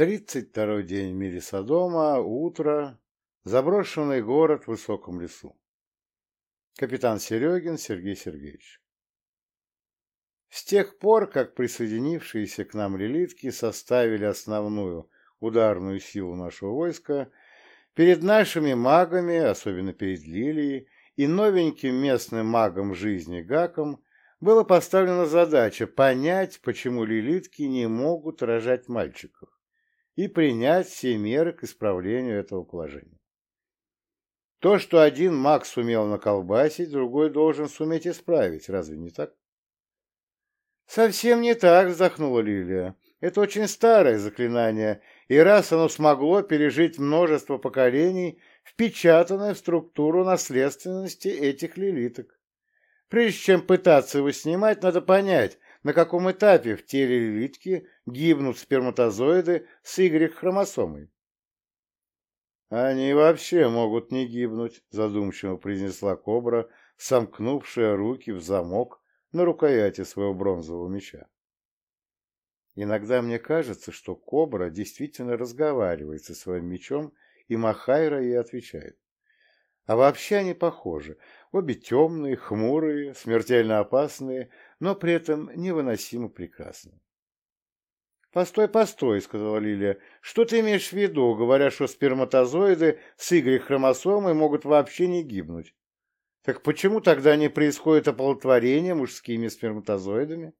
Тридцать второй день в мире Содома, утро, заброшенный город в высоком лесу. Капитан Серегин Сергей Сергеевич. С тех пор, как присоединившиеся к нам лилитки составили основную ударную силу нашего войска, перед нашими магами, особенно перед Лилией, и новеньким местным магом жизни Гаком, была поставлена задача понять, почему лилитки не могут рожать мальчиков и принять все меры к исправлению этого положения. То, что один маг сумел наколбасить, другой должен суметь исправить, разве не так? Совсем не так, вздохнула Лилия. Это очень старое заклинание, и раз оно смогло пережить множество поколений, впечатанное в структуру наследственности этих лилиток. Прежде чем пытаться его снимать, надо понять, на каком этапе в теле лилитки гибнут сперматозоиды с Y-хромосомой. «Они вообще могут не гибнуть», — задумчиво произнесла кобра, сомкнувшая руки в замок на рукояти своего бронзового меча. Иногда мне кажется, что кобра действительно разговаривает со своим мечом, и Махайра ей отвечает. А вообще они похожи. Обе темные, хмурые, смертельно опасные, но при этом невыносимо прекрасные. «Постой, постой», — сказала Лилия. «Что ты имеешь в виду, говоря, что сперматозоиды с Y-хромосомой могут вообще не гибнуть? Так почему тогда не происходит оплодотворение мужскими сперматозоидами?»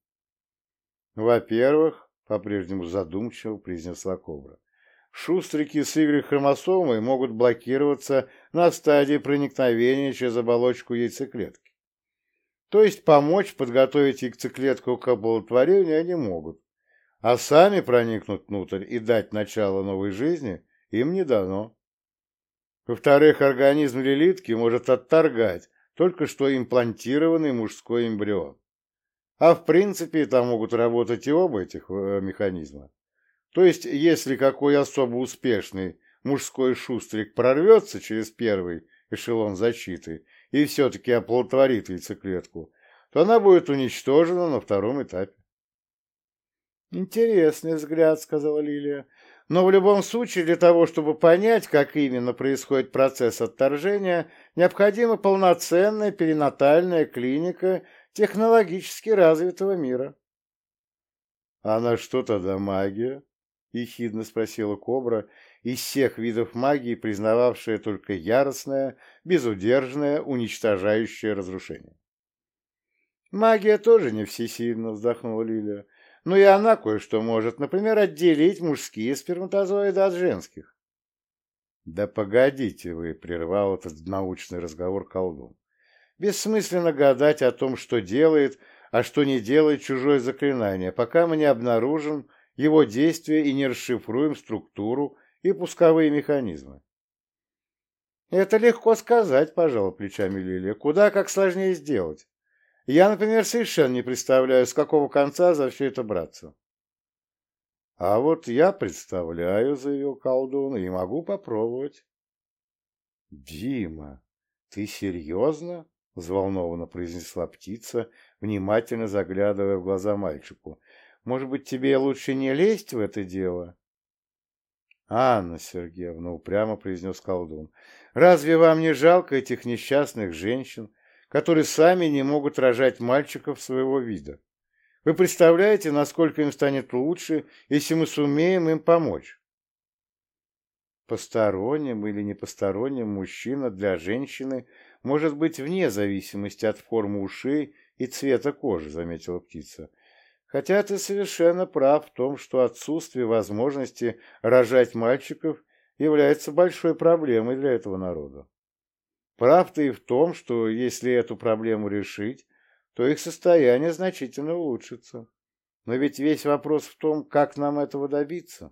«Во-первых», — по-прежнему задумчиво произнесла Кобра, шустрики с Y-хромосомой могут блокироваться на стадии проникновения через оболочку яйцеклетки. То есть помочь подготовить яйцеклетку к оплодотворению они могут, а сами проникнуть внутрь и дать начало новой жизни им не дано. Во-вторых, организм лилитки может отторгать только что имплантированный мужской эмбрион. А в принципе там могут работать и оба этих э, механизма. То есть, если какой особо успешный мужской шустрик прорвется через первый эшелон защиты и все-таки оплодотворит яйцеклетку, то она будет уничтожена на втором этапе. «Интересный взгляд», — сказала Лилия. «Но в любом случае для того, чтобы понять, как именно происходит процесс отторжения, необходима полноценная перинатальная клиника технологически развитого мира». «А на что тогда магия?» — ехидно спросила Кобра, из всех видов магии признававшая только яростное, безудержное, уничтожающее разрушение. «Магия тоже не всесильна», — вздохнула Лилия. «Но и она кое-что может, например, отделить мужские сперматозоиды от женских». «Да погодите вы», — прервал этот научный разговор колдун. «Бессмысленно гадать о том, что делает, а что не делает чужое заклинание, пока мы не обнаружим, его действия и не расшифруем структуру и пусковые механизмы. Это легко сказать, пожалуй, плечами Лилия. Куда как сложнее сделать. Я, например, совершенно не представляю, с какого конца за все это браться. А вот я представляю, заявил колдун, и могу попробовать. Дима, ты серьезно? Взволнованно произнесла птица, внимательно заглядывая в глаза мальчику. Может быть, тебе лучше не лезть в это дело? Анна Сергеевна упрямо произнес колдун. Разве вам не жалко этих несчастных женщин, которые сами не могут рожать мальчиков своего вида? Вы представляете, насколько им станет лучше, если мы сумеем им помочь? Посторонним или непосторонним мужчина для женщины может быть вне зависимости от формы ушей и цвета кожи, заметила птица. Хотя ты совершенно прав в том, что отсутствие возможности рожать мальчиков является большой проблемой для этого народа. Прав ты и в том, что если эту проблему решить, то их состояние значительно улучшится. Но ведь весь вопрос в том, как нам этого добиться.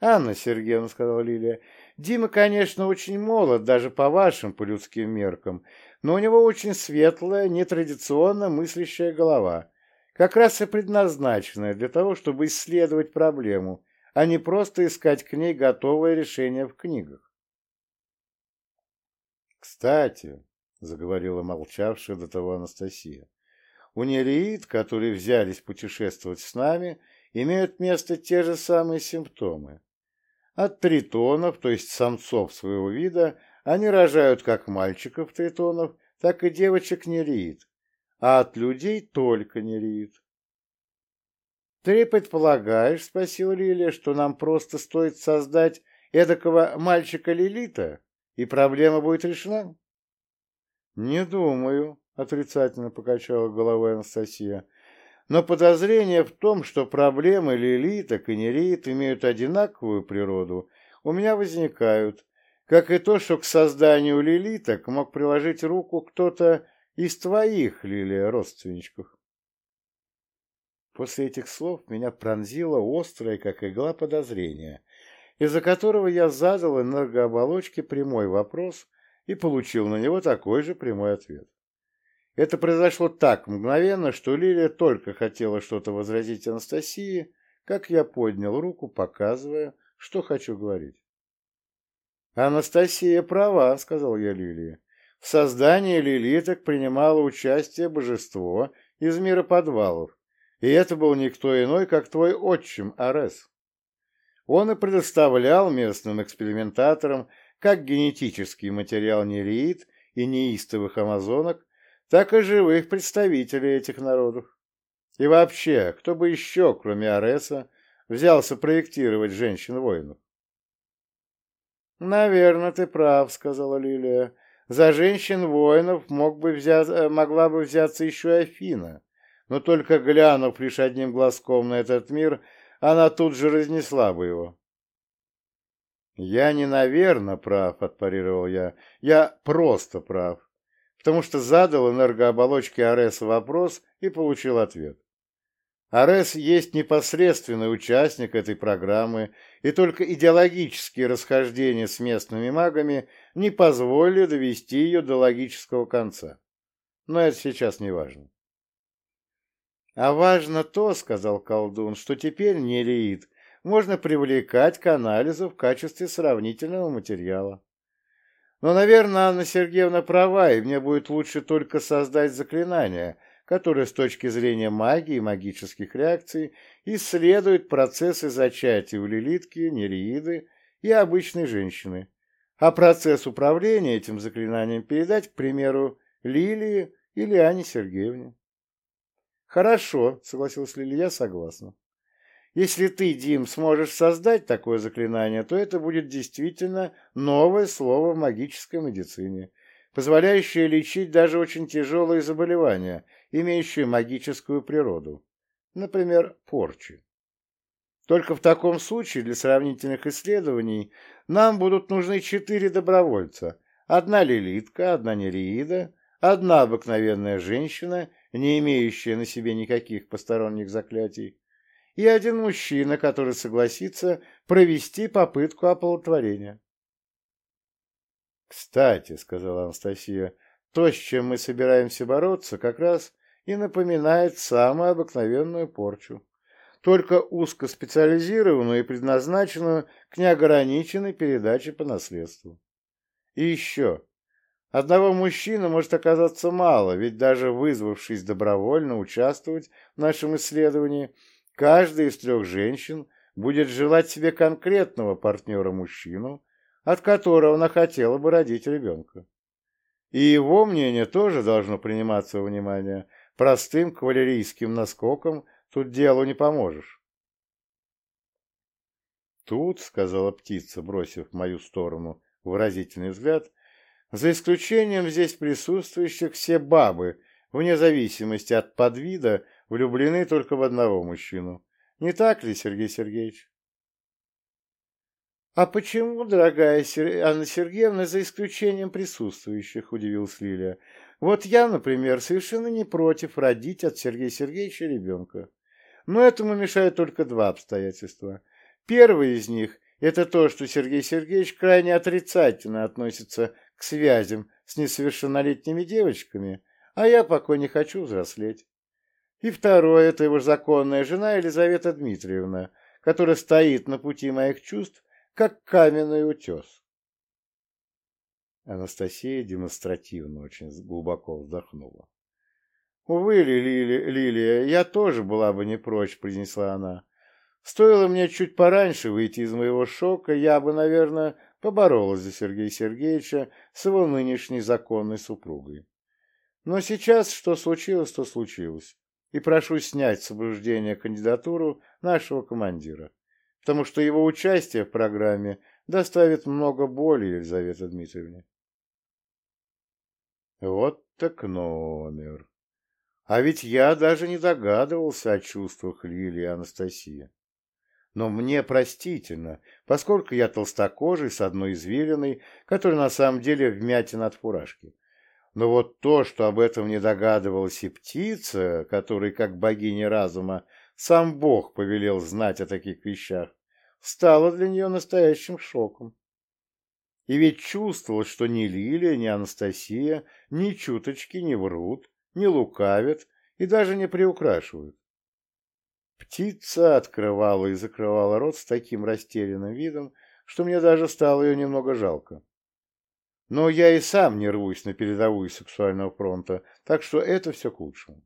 Анна Сергеевна, сказала Лилия, Дима, конечно, очень молод, даже по вашим, по людским меркам, но у него очень светлая, нетрадиционно мыслящая голова как раз и предназначенная для того, чтобы исследовать проблему, а не просто искать к ней готовое решение в книгах. «Кстати», — заговорила молчавшая до того Анастасия, — «у нереид, которые взялись путешествовать с нами, имеют место те же самые симптомы. От тритонов, то есть самцов своего вида, они рожают как мальчиков-тритонов, так и девочек-нереид, а от людей только нереид. «Ты предполагаешь, — спросил Лилия, — что нам просто стоит создать эдакого мальчика-лилита, и проблема будет решена?» «Не думаю», — отрицательно покачала головой Анастасия. «Но подозрение в том, что проблемы лилиток и нерит имеют одинаковую природу, у меня возникают, как и то, что к созданию лилиток мог приложить руку кто-то из твоих, Лилия, родственничков». После этих слов меня пронзило острое, как игла, подозрение, из-за которого я задал энергооболочке прямой вопрос и получил на него такой же прямой ответ. Это произошло так мгновенно, что Лилия только хотела что-то возразить Анастасии, как я поднял руку, показывая, что хочу говорить. «Анастасия права», — сказал я Лилии. «В создании лилиток принимало участие божество из мира подвалов, и это был никто иной, как твой отчим Арес. Он и предоставлял местным экспериментаторам как генетический материал нереид и неистовых амазонок, так и живых представителей этих народов. И вообще, кто бы еще, кроме Ареса, взялся проектировать женщин-воинов? «Наверное, ты прав», — сказала Лилия. «За женщин-воинов мог бы взять, могла бы взяться еще и Афина, но только глянув лишь одним глазком на этот мир, она тут же разнесла бы его. «Я не наверно прав», — отпарировал я, — «я просто прав, потому что задал энергооболочке Ареса вопрос и получил ответ. Арес есть непосредственный участник этой программы, и только идеологические расхождения с местными магами не позволили довести ее до логического конца. Но это сейчас не важно. «А важно то, — сказал колдун, — что теперь нереид можно привлекать к анализу в качестве сравнительного материала. Но, наверное, Анна Сергеевна права, и мне будет лучше только создать заклинание, которое с точки зрения магии и магических реакций исследует процессы зачатия у лилитки, нереиды и обычной женщины, а процесс управления этим заклинанием передать, к примеру, Лилии или Анне Сергеевне. Хорошо, согласилась Лилия, согласна. Если ты, Дим, сможешь создать такое заклинание, то это будет действительно новое слово в магической медицине, позволяющее лечить даже очень тяжелые заболевания, имеющие магическую природу, например, порчи. Только в таком случае для сравнительных исследований нам будут нужны четыре добровольца. Одна лилитка, одна нереида, одна обыкновенная женщина не имеющая на себе никаких посторонних заклятий, и один мужчина, который согласится провести попытку оплодотворения. «Кстати», — сказала Анастасия, — «то, с чем мы собираемся бороться, как раз и напоминает самую обыкновенную порчу, только узкоспециализированную и предназначенную к неограниченной передаче по наследству. И еще, Одного мужчины может оказаться мало, ведь даже вызвавшись добровольно участвовать в нашем исследовании, каждая из трех женщин будет желать себе конкретного партнера-мужчину, от которого она хотела бы родить ребенка. И его мнение тоже должно приниматься во внимание. Простым кавалерийским наскоком тут делу не поможешь. Тут, — сказала птица, бросив в мою сторону выразительный взгляд, — за исключением здесь присутствующих все бабы, вне зависимости от подвида, влюблены только в одного мужчину. Не так ли, Сергей Сергеевич? «А почему, дорогая Анна Сергеевна, за исключением присутствующих?» – удивилась Лилия. «Вот я, например, совершенно не против родить от Сергея Сергеевича ребенка. Но этому мешают только два обстоятельства. Первое из них – это то, что Сергей Сергеевич крайне отрицательно относится к связям с несовершеннолетними девочками, а я пока не хочу взрослеть. И второе – это его законная жена Елизавета Дмитриевна, которая стоит на пути моих чувств, как каменный утес. Анастасия демонстративно очень глубоко вздохнула. «Увы, Лилия, Лилия, я тоже была бы не прочь», — произнесла она. Стоило мне чуть пораньше выйти из моего шока, я бы, наверное, поборолась за Сергея Сергеевича с его нынешней законной супругой. Но сейчас что случилось, то случилось, и прошу снять с обсуждения кандидатуру нашего командира, потому что его участие в программе доставит много боли Елизавете Дмитриевне. Вот так номер. А ведь я даже не догадывался о чувствах Лилии и Анастасии. Но мне простительно, поскольку я толстокожий с одной извилиной, которая на самом деле вмятина от фуражки. Но вот то, что об этом не догадывалась и птица, которой, как богиня разума, сам Бог повелел знать о таких вещах, стало для нее настоящим шоком. И ведь чувствовал, что ни Лилия, ни Анастасия ни чуточки не врут, не лукавят и даже не приукрашивают. Птица открывала и закрывала рот с таким растерянным видом, что мне даже стало ее немного жалко. Но я и сам не рвусь на передовую сексуального фронта, так что это все к лучшему.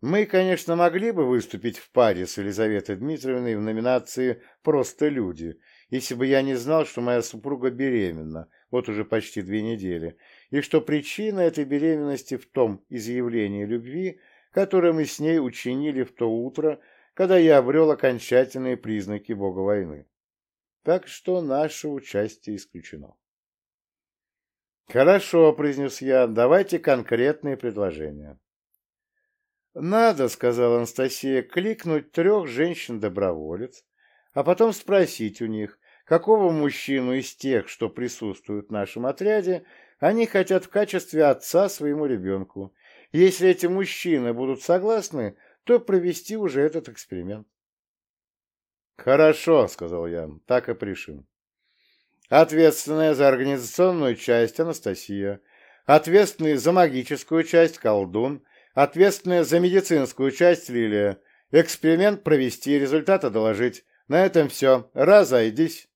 Мы, конечно, могли бы выступить в паре с Елизаветой Дмитриевной в номинации «Просто люди», если бы я не знал, что моя супруга беременна, вот уже почти две недели, и что причина этой беременности в том изъявлении любви, которое мы с ней учинили в то утро, когда я обрел окончательные признаки бога войны. Так что наше участие исключено. «Хорошо», — произнес я, — «давайте конкретные предложения». «Надо», — сказала Анастасия, — «кликнуть трех женщин-доброволец, а потом спросить у них, какого мужчину из тех, что присутствуют в нашем отряде, они хотят в качестве отца своему ребенку. Если эти мужчины будут согласны, то провести уже этот эксперимент. «Хорошо», — сказал я, — «так и пришим». Ответственная за организационную часть Анастасия, ответственный за магическую часть колдун, ответственная за медицинскую часть Лилия. Эксперимент провести, результаты доложить. На этом все. Разойдись.